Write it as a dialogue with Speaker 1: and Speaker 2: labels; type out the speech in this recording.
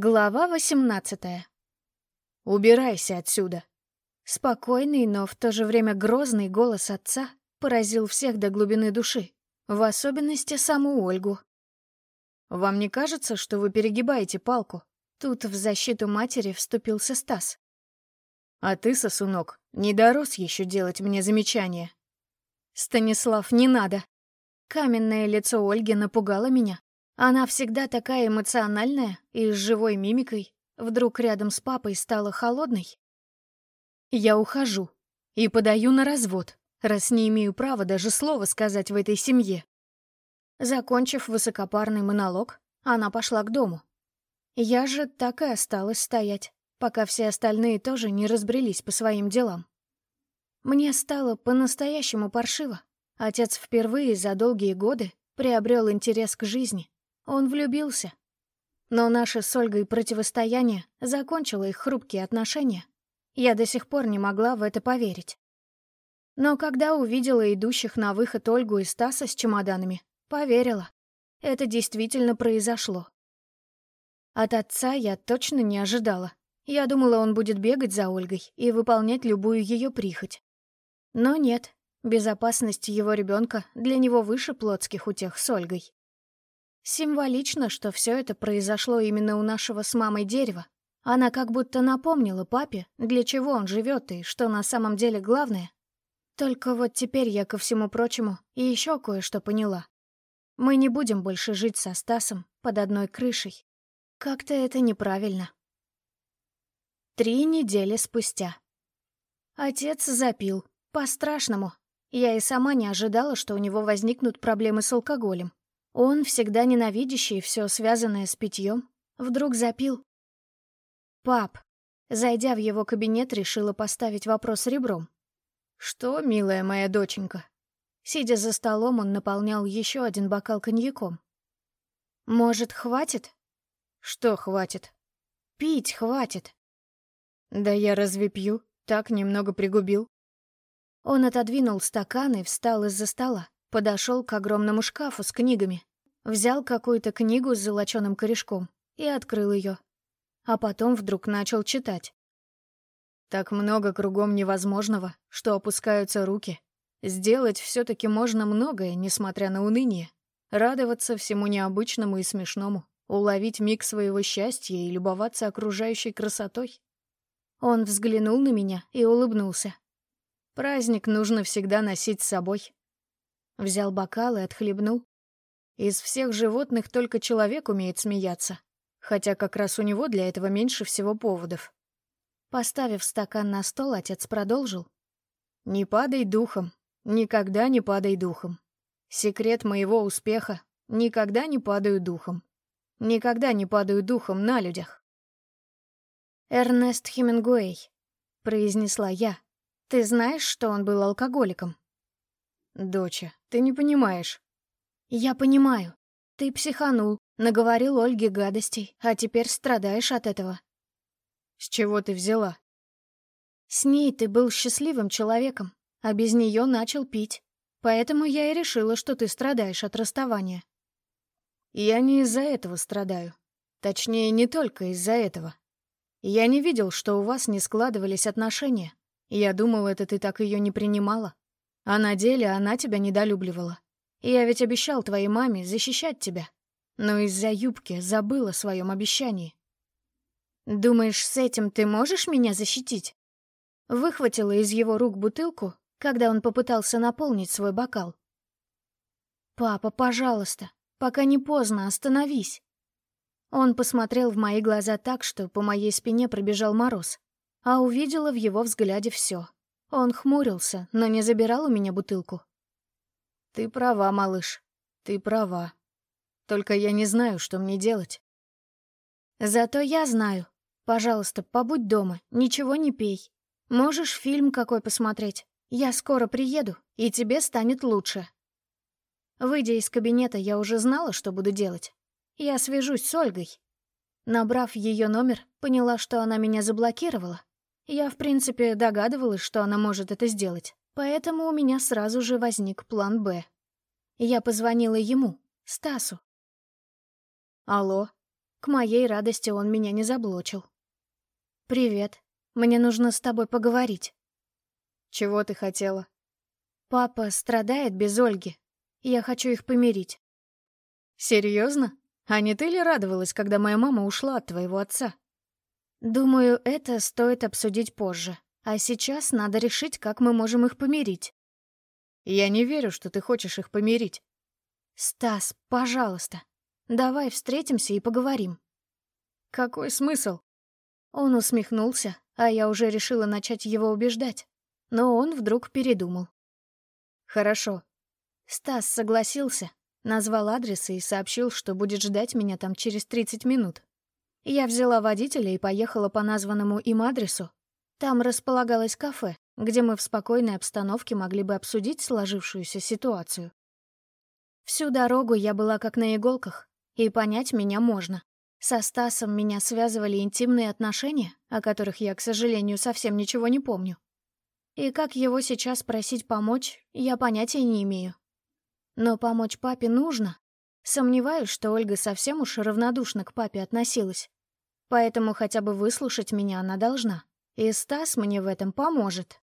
Speaker 1: Глава восемнадцатая. «Убирайся отсюда!» Спокойный, но в то же время грозный голос отца поразил всех до глубины души, в особенности саму Ольгу. «Вам не кажется, что вы перегибаете палку?» Тут в защиту матери вступился Стас. «А ты, сосунок, не дорос еще делать мне замечания». «Станислав, не надо!» Каменное лицо Ольги напугало меня. Она всегда такая эмоциональная и с живой мимикой. Вдруг рядом с папой стала холодной. Я ухожу и подаю на развод, раз не имею права даже слова сказать в этой семье. Закончив высокопарный монолог, она пошла к дому. Я же так и осталась стоять, пока все остальные тоже не разбрелись по своим делам. Мне стало по-настоящему паршиво. Отец впервые за долгие годы приобрел интерес к жизни. Он влюбился. Но наше с Ольгой противостояние закончило их хрупкие отношения. Я до сих пор не могла в это поверить. Но когда увидела идущих на выход Ольгу и Стаса с чемоданами, поверила. Это действительно произошло. От отца я точно не ожидала. Я думала, он будет бегать за Ольгой и выполнять любую ее прихоть. Но нет, безопасность его ребенка для него выше плотских утех с Ольгой. Символично, что все это произошло именно у нашего с мамой дерева. Она как будто напомнила папе, для чего он живет и что на самом деле главное. Только вот теперь я ко всему прочему и еще кое-что поняла. Мы не будем больше жить со Стасом под одной крышей. Как-то это неправильно. Три недели спустя. Отец запил. По-страшному. Я и сама не ожидала, что у него возникнут проблемы с алкоголем. Он, всегда ненавидящий все связанное с питьем, вдруг запил. «Пап», зайдя в его кабинет, решила поставить вопрос ребром. «Что, милая моя доченька?» Сидя за столом, он наполнял еще один бокал коньяком. «Может, хватит?» «Что хватит?» «Пить хватит». «Да я разве пью? Так немного пригубил». Он отодвинул стакан и встал из-за стола, подошел к огромному шкафу с книгами, Взял какую-то книгу с золоченым корешком и открыл ее. А потом вдруг начал читать. Так много кругом невозможного, что опускаются руки. Сделать все таки можно многое, несмотря на уныние. Радоваться всему необычному и смешному, уловить миг своего счастья и любоваться окружающей красотой. Он взглянул на меня и улыбнулся. Праздник нужно всегда носить с собой. Взял бокал и отхлебнул, из всех животных только человек умеет смеяться, хотя как раз у него для этого меньше всего поводов. Поставив стакан на стол, отец продолжил. «Не падай духом, никогда не падай духом. Секрет моего успеха — никогда не падаю духом. Никогда не падаю духом на людях». «Эрнест Хемингуэй», — произнесла я. «Ты знаешь, что он был алкоголиком?» «Доча, ты не понимаешь. «Я понимаю. Ты психанул, наговорил Ольге гадостей, а теперь страдаешь от этого». «С чего ты взяла?» «С ней ты был счастливым человеком, а без нее начал пить. Поэтому я и решила, что ты страдаешь от расставания». «Я не из-за этого страдаю. Точнее, не только из-за этого. Я не видел, что у вас не складывались отношения. Я думал, это ты так ее не принимала. А на деле она тебя недолюбливала. Я ведь обещал твоей маме защищать тебя, но из-за юбки забыл о своем обещании. Думаешь, с этим ты можешь меня защитить? Выхватила из его рук бутылку, когда он попытался наполнить свой бокал. «Папа, пожалуйста, пока не поздно, остановись». Он посмотрел в мои глаза так, что по моей спине пробежал мороз, а увидела в его взгляде все. Он хмурился, но не забирал у меня бутылку. Ты права, малыш. Ты права. Только я не знаю, что мне делать. Зато я знаю. Пожалуйста, побудь дома, ничего не пей. Можешь фильм какой посмотреть. Я скоро приеду, и тебе станет лучше. Выйдя из кабинета, я уже знала, что буду делать. Я свяжусь с Ольгой. Набрав ее номер, поняла, что она меня заблокировала. Я, в принципе, догадывалась, что она может это сделать. Поэтому у меня сразу же возник план «Б». Я позвонила ему, Стасу. «Алло?» К моей радости он меня не заблочил. «Привет. Мне нужно с тобой поговорить».
Speaker 2: «Чего ты хотела?»
Speaker 1: «Папа страдает без Ольги. Я хочу их помирить».
Speaker 2: «Серьезно? А не ты ли радовалась, когда моя мама ушла от твоего отца?»
Speaker 1: «Думаю, это стоит обсудить позже. А сейчас надо решить, как мы можем их помирить».
Speaker 2: «Я не верю, что ты хочешь их помирить».
Speaker 1: «Стас, пожалуйста, давай встретимся и поговорим».
Speaker 2: «Какой смысл?»
Speaker 1: Он усмехнулся, а я уже решила начать его убеждать. Но он вдруг передумал.
Speaker 2: «Хорошо».
Speaker 1: Стас согласился, назвал адрес и сообщил, что будет ждать меня там через 30 минут. Я взяла водителя и поехала по названному им адресу. Там располагалось кафе, где мы в спокойной обстановке могли бы обсудить сложившуюся ситуацию. Всю дорогу я была как на иголках, и понять меня можно. Со Стасом меня связывали интимные отношения, о которых я, к сожалению, совсем ничего не помню. И как его сейчас просить помочь, я понятия не имею. Но помочь папе нужно. Сомневаюсь, что Ольга совсем уж равнодушно к папе относилась. Поэтому хотя бы выслушать меня она должна. И Стас мне в этом поможет.